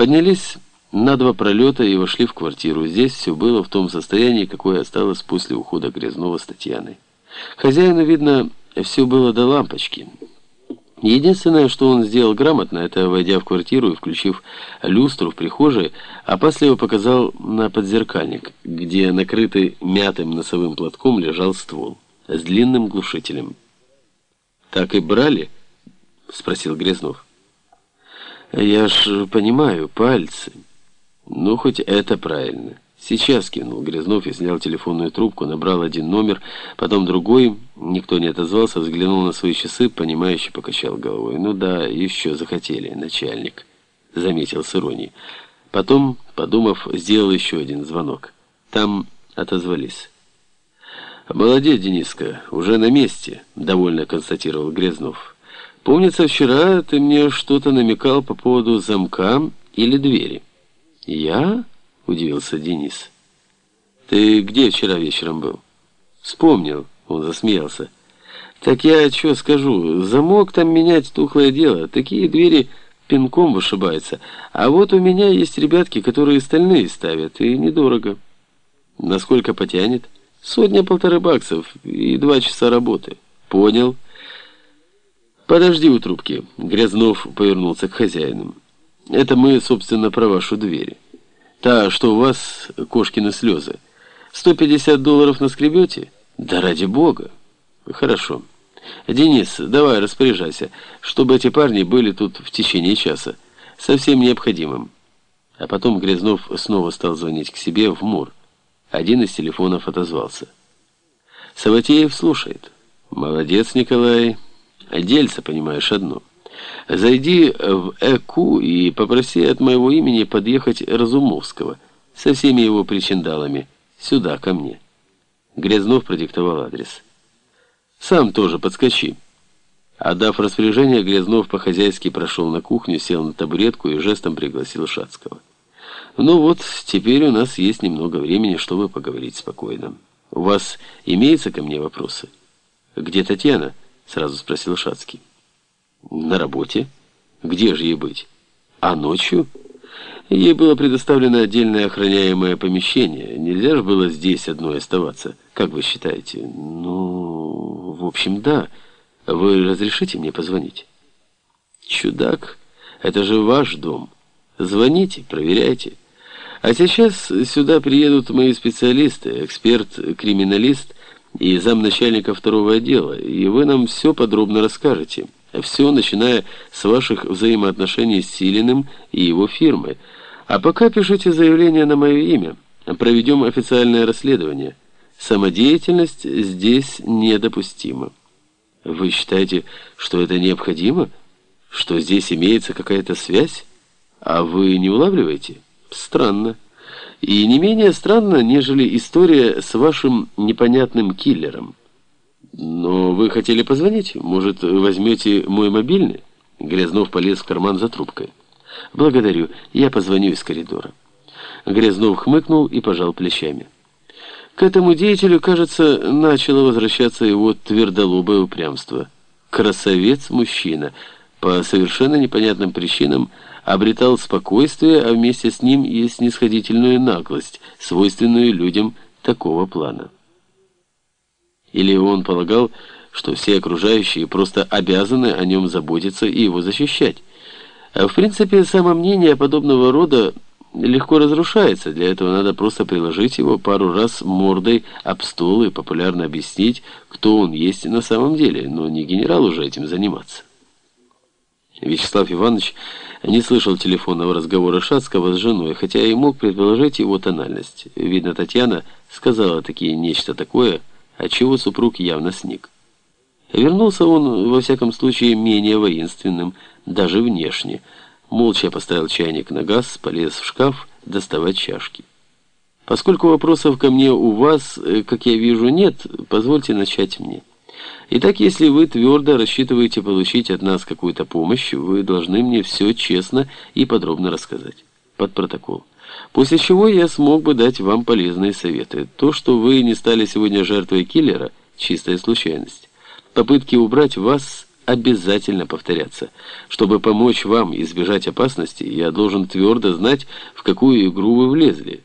Поднялись на два пролета и вошли в квартиру. Здесь все было в том состоянии, какое осталось после ухода Грязнова с Татьяной. Хозяину, видно, все было до лампочки. Единственное, что он сделал грамотно, это, войдя в квартиру и включив люстру в прихожей, опасливо показал на подзеркальник, где накрытый мятым носовым платком лежал ствол с длинным глушителем. «Так и брали?» — спросил Грязнов. «Я ж понимаю, пальцы». «Ну, хоть это правильно». «Сейчас», — кинул Грязнов и снял телефонную трубку, набрал один номер, потом другой, никто не отозвался, взглянул на свои часы, понимающе покачал головой. «Ну да, еще захотели, начальник», — заметил с иронией. Потом, подумав, сделал еще один звонок. Там отозвались. «Молодец, Дениска, уже на месте», — довольно констатировал Грязнов. «Помнится, вчера ты мне что-то намекал по поводу замка или двери». «Я?» удивился Денис. «Ты где вчера вечером был?» «Вспомнил», — он засмеялся. «Так я что скажу, замок там менять тухлое дело, такие двери пинком вышибаются. А вот у меня есть ребятки, которые стальные ставят, и недорого». «Насколько потянет?» «Сотня-полторы баксов и два часа работы». «Понял». «Подожди у трубки», — Грязнов повернулся к хозяину. «Это мы, собственно, про вашу дверь». Та, что у вас, кошкины слезы. 150 долларов наскребете? Да ради бога. Хорошо. Денис, давай распоряжайся, чтобы эти парни были тут в течение часа. Совсем необходимым. А потом Грязнов снова стал звонить к себе в МУР. Один из телефонов отозвался. Саватеев слушает. Молодец, Николай. Дельце, понимаешь, одно. Зайди в ЭКУ и попроси от моего имени подъехать Разумовского со всеми его причиндалами сюда, ко мне. Грязнов продиктовал адрес. Сам тоже подскочи. Отдав распоряжение, Грязнов по-хозяйски прошел на кухню, сел на табуретку и жестом пригласил Шацкого. «Ну вот, теперь у нас есть немного времени, чтобы поговорить спокойно. У вас имеются ко мне вопросы?» «Где Татьяна?» — сразу спросил Шацкий. На работе? Где же ей быть? А ночью? Ей было предоставлено отдельное охраняемое помещение. Нельзя же было здесь одной оставаться. Как вы считаете? Ну, в общем, да. Вы разрешите мне позвонить? Чудак, это же ваш дом. Звоните, проверяйте. А сейчас сюда приедут мои специалисты, эксперт-криминалист и замначальника второго отдела, и вы нам все подробно расскажете. Все, начиная с ваших взаимоотношений с Силиным и его фирмой. А пока пишите заявление на мое имя. Проведем официальное расследование. Самодеятельность здесь недопустима. Вы считаете, что это необходимо? Что здесь имеется какая-то связь? А вы не улавливаете? Странно. И не менее странно, нежели история с вашим непонятным киллером. «Но вы хотели позвонить? Может, возьмете мой мобильный?» Грязнов полез в карман за трубкой. «Благодарю, я позвоню из коридора». Грязнов хмыкнул и пожал плечами. К этому деятелю, кажется, начало возвращаться его твердолобое упрямство. Красавец-мужчина, по совершенно непонятным причинам, обретал спокойствие, а вместе с ним и снисходительную наглость, свойственную людям такого плана. Или он полагал, что все окружающие просто обязаны о нем заботиться и его защищать. А в принципе, самомнение подобного рода легко разрушается. Для этого надо просто приложить его пару раз мордой об стол и популярно объяснить, кто он есть на самом деле, но не генерал уже этим заниматься. Вячеслав Иванович не слышал телефонного разговора Шацкого с женой, хотя и мог предположить его тональность. Видно, Татьяна сказала такие нечто такое, отчего супруг явно сник. Вернулся он, во всяком случае, менее воинственным, даже внешне. Молча поставил чайник на газ, полез в шкаф доставать чашки. Поскольку вопросов ко мне у вас, э, как я вижу, нет, позвольте начать мне. Итак, если вы твердо рассчитываете получить от нас какую-то помощь, вы должны мне все честно и подробно рассказать. Под протокол. После чего я смог бы дать вам полезные советы. То, что вы не стали сегодня жертвой киллера – чистая случайность. Попытки убрать вас – обязательно повторяться. Чтобы помочь вам избежать опасности, я должен твердо знать, в какую игру вы влезли.